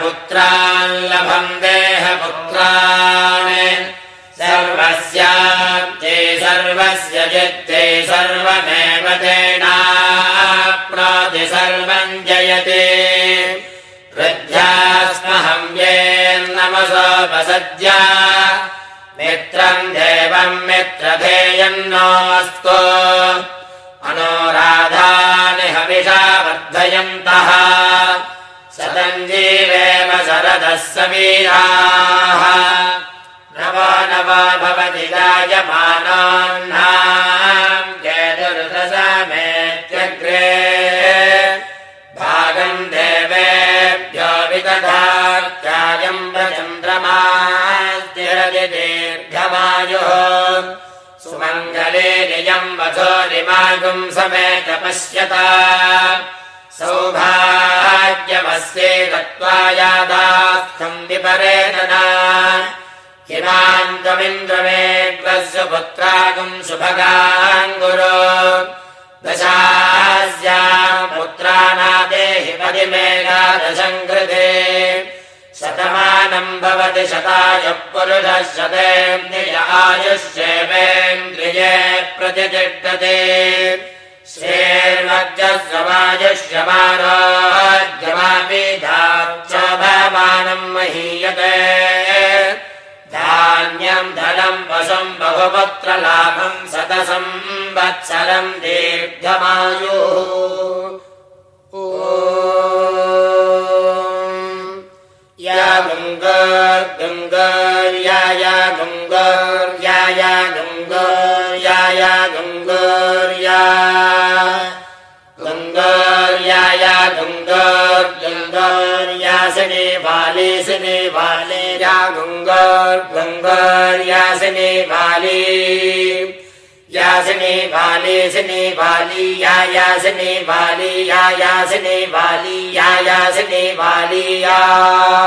पुत्रान् लभम् देहपुत्रान् सर्वस्याब्जे सर्वस्य चित्ते सर्वमेव तेनाप्नोति सर्वम् जयते। वृद्ध्यास्महम् येन्नमसोपसद्या मित्रम् देवम् मित्रधेयन्नोऽस्तु मनोराधानि हविषा वर्धयन्तः सतञ्जीवेव शरदः सवीराः नवा नवा भवति जायमानान्नाम्। चेतुर्दशमेत्यग्रे भागम् देवेभ्यो विदधात्यायम् प्रचन्द्रमास्तिरति दीर्घमायुः सुमङ्गले नियम् वधोरिमागुम् समेत पश्यता दत्त्वा यादास्थम् विपरेदना हिमान्तमिन्द्रमेग्वस्य पुत्रागुम् गुरु। दशास्याम् पुत्रानादेहि परिमेघादशम् कृते। शतमानम् भवति शतायुः पुरुषः शतेन्द्रिय आयुष्येवेन्द्रिये प्रतिष्ठते महीयते धान्यम् धनम् वशम् बहुपत्रलाभम् शतसंवत्सरम् दीर्घमायुः। या गङ्गर्गङ्गर्याय गङ्गर्याय गङ्गर्याय गङ्गर्या गङ्गर्याय गङ्गर् गङ्गर्यासिने बाले या गङ्गर्यासिने बाले यासिने सिने बाली या यासिने बाली या यासिने बाली या यासिने बाली या